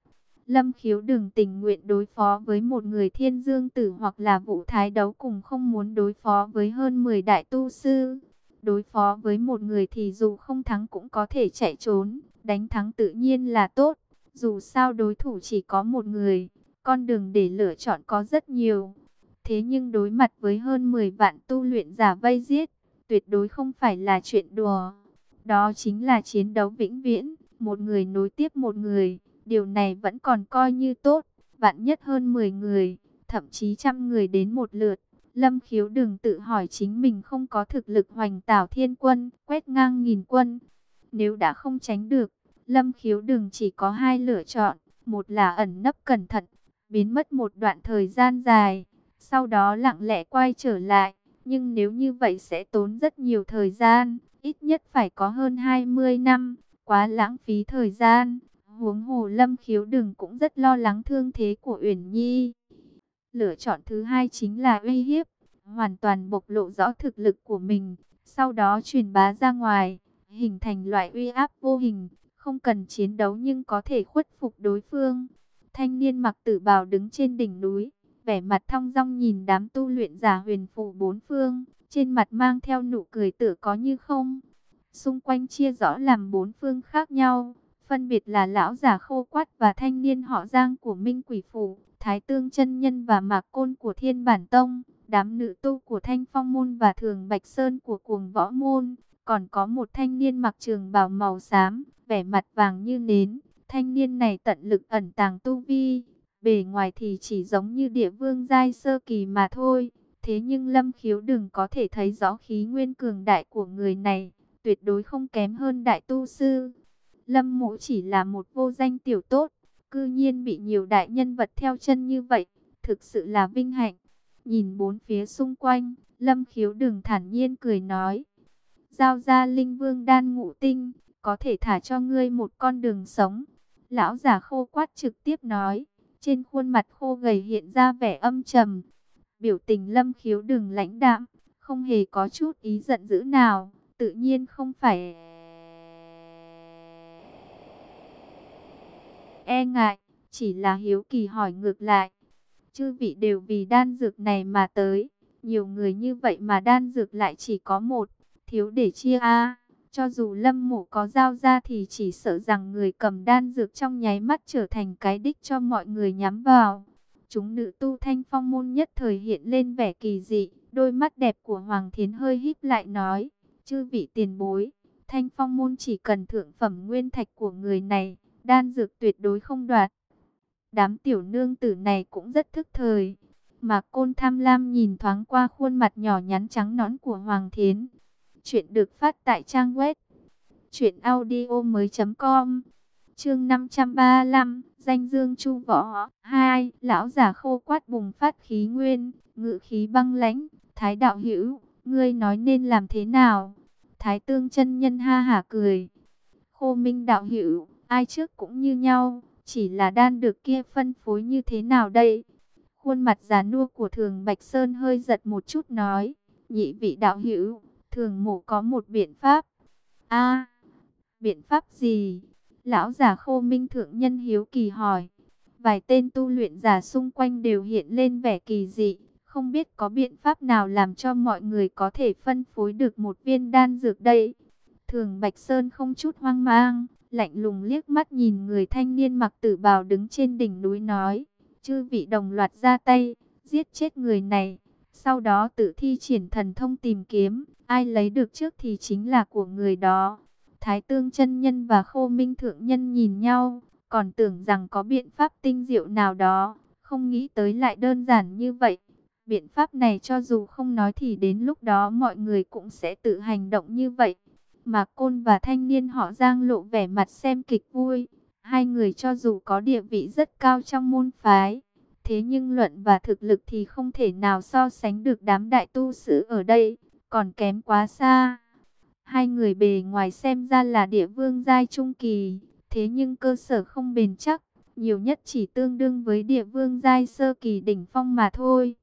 Lâm khiếu đừng tình nguyện đối phó với một người thiên dương tử hoặc là vụ thái đấu cùng không muốn đối phó với hơn 10 đại tu sư. Đối phó với một người thì dù không thắng cũng có thể chạy trốn, đánh thắng tự nhiên là tốt. Dù sao đối thủ chỉ có một người, con đường để lựa chọn có rất nhiều. Thế nhưng đối mặt với hơn 10 vạn tu luyện giả vây giết, tuyệt đối không phải là chuyện đùa. Đó chính là chiến đấu vĩnh viễn, một người nối tiếp một người Điều này vẫn còn coi như tốt, vạn nhất hơn 10 người, thậm chí trăm người đến một lượt. Lâm khiếu đừng tự hỏi chính mình không có thực lực hoành tảo thiên quân, quét ngang nghìn quân. Nếu đã không tránh được, Lâm khiếu đừng chỉ có hai lựa chọn. Một là ẩn nấp cẩn thận, biến mất một đoạn thời gian dài, sau đó lặng lẽ quay trở lại. Nhưng nếu như vậy sẽ tốn rất nhiều thời gian, ít nhất phải có hơn 20 năm, quá lãng phí thời gian. Huống hồ lâm khiếu đừng cũng rất lo lắng thương thế của Uyển Nhi. Lựa chọn thứ hai chính là uy hiếp, hoàn toàn bộc lộ rõ thực lực của mình, sau đó truyền bá ra ngoài, hình thành loại uy áp vô hình, không cần chiến đấu nhưng có thể khuất phục đối phương. Thanh niên mặc tử bào đứng trên đỉnh núi, vẻ mặt thong dong nhìn đám tu luyện giả huyền phù bốn phương, trên mặt mang theo nụ cười tử có như không. Xung quanh chia rõ làm bốn phương khác nhau, phân biệt là lão giả khô quát và thanh niên họ Giang của Minh Quỷ Phủ, Thái Tương chân Nhân và Mạc Côn của Thiên Bản Tông, đám nữ tu của Thanh Phong Môn và Thường Bạch Sơn của Cuồng Võ Môn, còn có một thanh niên mặc trường bào màu xám, vẻ mặt vàng như nến. Thanh niên này tận lực ẩn tàng tu vi, bề ngoài thì chỉ giống như địa vương giai sơ kỳ mà thôi. Thế nhưng Lâm Khiếu đừng có thể thấy rõ khí nguyên cường đại của người này, tuyệt đối không kém hơn đại tu sư. Lâm mộ chỉ là một vô danh tiểu tốt, cư nhiên bị nhiều đại nhân vật theo chân như vậy, thực sự là vinh hạnh. Nhìn bốn phía xung quanh, Lâm khiếu đừng thản nhiên cười nói. Giao ra linh vương đan ngũ tinh, có thể thả cho ngươi một con đường sống. Lão già khô quát trực tiếp nói, trên khuôn mặt khô gầy hiện ra vẻ âm trầm. Biểu tình lâm khiếu đừng lãnh đạm, không hề có chút ý giận dữ nào, tự nhiên không phải... e ngại, chỉ là hiếu kỳ hỏi ngược lại. Chư vị đều vì đan dược này mà tới, nhiều người như vậy mà đan dược lại chỉ có một, thiếu để chia a. Cho dù lâm mộ có giao ra thì chỉ sợ rằng người cầm đan dược trong nháy mắt trở thành cái đích cho mọi người nhắm vào. Chúng nữ tu thanh phong môn nhất thời hiện lên vẻ kỳ dị, đôi mắt đẹp của Hoàng Thiến hơi híp lại nói, chư vị tiền bối, thanh phong môn chỉ cần thượng phẩm nguyên thạch của người này, đan dược tuyệt đối không đoạt. Đám tiểu nương tử này cũng rất thức thời. Mà côn tham lam nhìn thoáng qua khuôn mặt nhỏ nhắn trắng nõn của Hoàng Thiến. Chuyện được phát tại trang web audio mới com Chương 535, danh dương chu võ 2, lão giả khô quát bùng phát khí nguyên, ngự khí băng lãnh, thái đạo hữu, ngươi nói nên làm thế nào? Thái tương chân nhân ha hả cười. Khô minh đạo hữu, ai trước cũng như nhau, chỉ là đan được kia phân phối như thế nào đây? Khuôn mặt già nua của Thường Bạch Sơn hơi giật một chút nói, nhị vị đạo hữu, thường mộ có một biện pháp. a biện pháp gì? Lão già khô minh thượng nhân hiếu kỳ hỏi. Vài tên tu luyện giả xung quanh đều hiện lên vẻ kỳ dị. Không biết có biện pháp nào làm cho mọi người có thể phân phối được một viên đan dược đây. Thường Bạch Sơn không chút hoang mang, lạnh lùng liếc mắt nhìn người thanh niên mặc tử bào đứng trên đỉnh núi nói. Chư vị đồng loạt ra tay, giết chết người này. Sau đó tự thi triển thần thông tìm kiếm, ai lấy được trước thì chính là của người đó. Thái tương chân nhân và khô minh thượng nhân nhìn nhau, còn tưởng rằng có biện pháp tinh diệu nào đó, không nghĩ tới lại đơn giản như vậy. Biện pháp này cho dù không nói thì đến lúc đó mọi người cũng sẽ tự hành động như vậy. Mà Côn và thanh niên họ Giang lộ vẻ mặt xem kịch vui. Hai người cho dù có địa vị rất cao trong môn phái, thế nhưng luận và thực lực thì không thể nào so sánh được đám đại tu sĩ ở đây, còn kém quá xa. Hai người bề ngoài xem ra là địa vương giai trung kỳ, thế nhưng cơ sở không bền chắc, nhiều nhất chỉ tương đương với địa vương giai sơ kỳ đỉnh phong mà thôi.